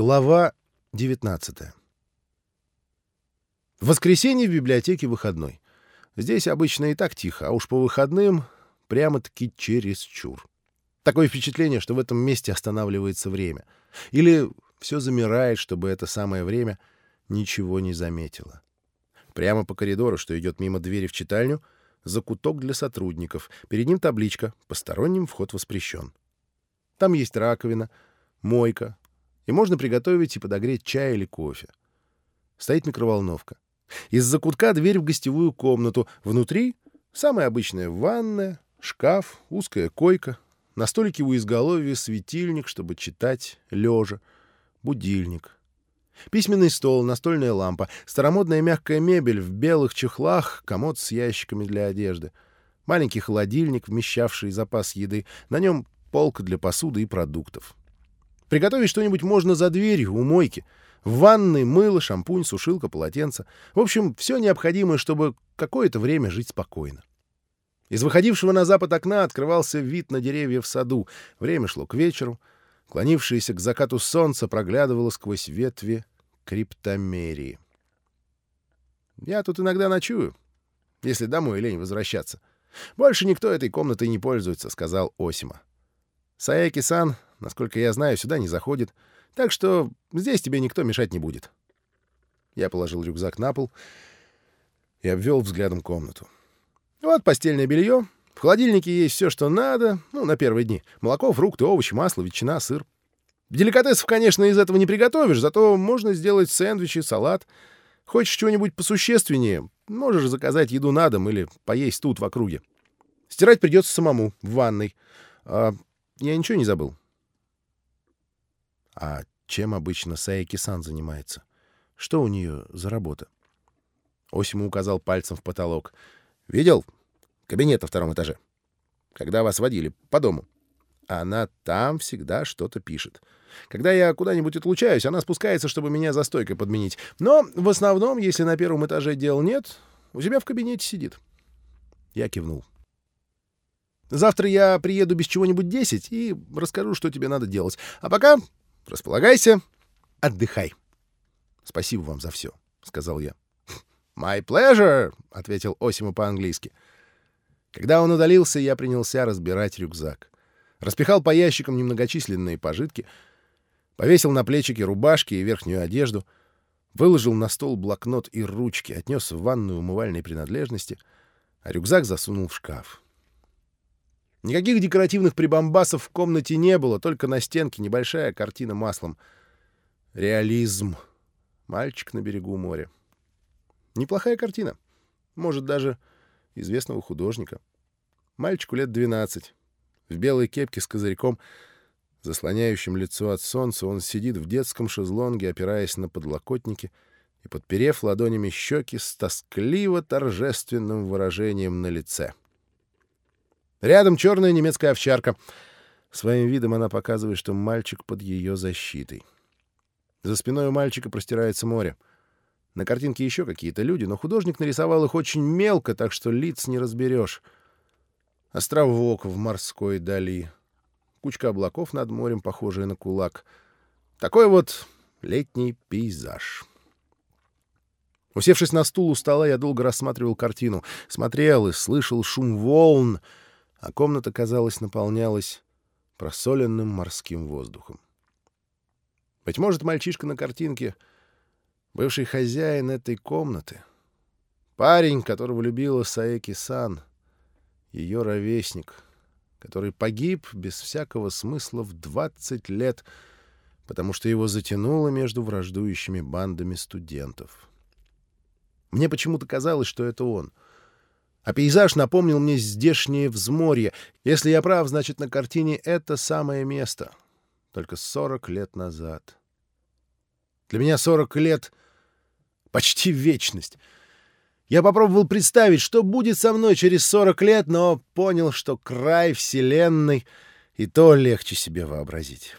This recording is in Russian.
Глава 19 В воскресенье в библиотеке выходной. Здесь обычно и так тихо, а уж по выходным прямо-таки чересчур. Такое впечатление, что в этом месте останавливается время. Или все замирает, чтобы это самое время ничего не заметило. Прямо по коридору, что идет мимо двери в читальню, закуток для сотрудников. Перед ним табличка «Посторонним вход воспрещен». Там есть раковина, мойка, и можно приготовить и подогреть чай или кофе. Стоит микроволновка. Из-за кутка дверь в гостевую комнату. Внутри самая обычная ванная, шкаф, узкая койка. На столике у изголовья светильник, чтобы читать лежа, будильник. Письменный стол, настольная лампа, старомодная мягкая мебель в белых чехлах, комод с ящиками для одежды. Маленький холодильник, вмещавший запас еды. На нем полка для посуды и продуктов. Приготовить что-нибудь можно за дверью, у мойки. В ванной мыло, шампунь, сушилка, полотенце. В общем, все необходимое, чтобы какое-то время жить спокойно. Из выходившего на запад окна открывался вид на деревья в саду. Время шло к вечеру. Клонившееся к закату солнце проглядывало сквозь ветви криптомерии. Я тут иногда ночую, если домой лень возвращаться. Больше никто этой комнатой не пользуется, — сказал Осима. Саеки-сан насколько я знаю, сюда не заходит, так что здесь тебе никто мешать не будет. Я положил рюкзак на пол и обвел взглядом комнату. Вот постельное белье, в холодильнике есть все, что надо, ну, на первые дни. Молоко, фрукты, овощи, масло, ветчина, сыр. Деликатесов, конечно, из этого не приготовишь, зато можно сделать сэндвичи, салат. Хочешь чего-нибудь посущественнее, можешь заказать еду на дом или поесть тут, в округе. Стирать придется самому, в ванной. А я ничего не забыл. А чем обычно Саеки-сан занимается? Что у нее за работа? Осиму указал пальцем в потолок. «Видел? Кабинет на втором этаже. Когда вас водили по дому. Она там всегда что-то пишет. Когда я куда-нибудь отлучаюсь, она спускается, чтобы меня за стойкой подменить. Но в основном, если на первом этаже дел нет, у себя в кабинете сидит». Я кивнул. «Завтра я приеду без чего-нибудь десять и расскажу, что тебе надо делать. А пока Располагайся, отдыхай. Спасибо вам за все, сказал я. My pleasure, ответил Осима по-английски. Когда он удалился, я принялся разбирать рюкзак. Распихал по ящикам немногочисленные пожитки, повесил на плечики рубашки и верхнюю одежду, выложил на стол блокнот и ручки, отнес в ванную умывальные принадлежности, а рюкзак засунул в шкаф. Никаких декоративных прибамбасов в комнате не было, только на стенке небольшая картина маслом. Реализм. Мальчик на берегу моря. Неплохая картина. Может, даже известного художника. Мальчику лет 12. В белой кепке с козырьком, заслоняющим лицо от солнца, он сидит в детском шезлонге, опираясь на подлокотники и подперев ладонями щеки с тоскливо-торжественным выражением на лице. — Рядом черная немецкая овчарка. Своим видом она показывает, что мальчик под ее защитой. За спиной у мальчика простирается море. На картинке еще какие-то люди, но художник нарисовал их очень мелко, так что лиц не разберешь. Островок в морской дали. Кучка облаков над морем, похожая на кулак. Такой вот летний пейзаж. Усевшись на стул у стола, я долго рассматривал картину. Смотрел и слышал шум волн — а комната, казалось, наполнялась просоленным морским воздухом. Быть может, мальчишка на картинке — бывший хозяин этой комнаты, парень, которого любила Саеки-сан, ее ровесник, который погиб без всякого смысла в 20 лет, потому что его затянуло между враждующими бандами студентов. Мне почему-то казалось, что это он — а пейзаж напомнил мне здешнее взморье. Если я прав, значит, на картине это самое место. Только 40 лет назад. Для меня 40 лет — почти вечность. Я попробовал представить, что будет со мной через 40 лет, но понял, что край Вселенной и то легче себе вообразить.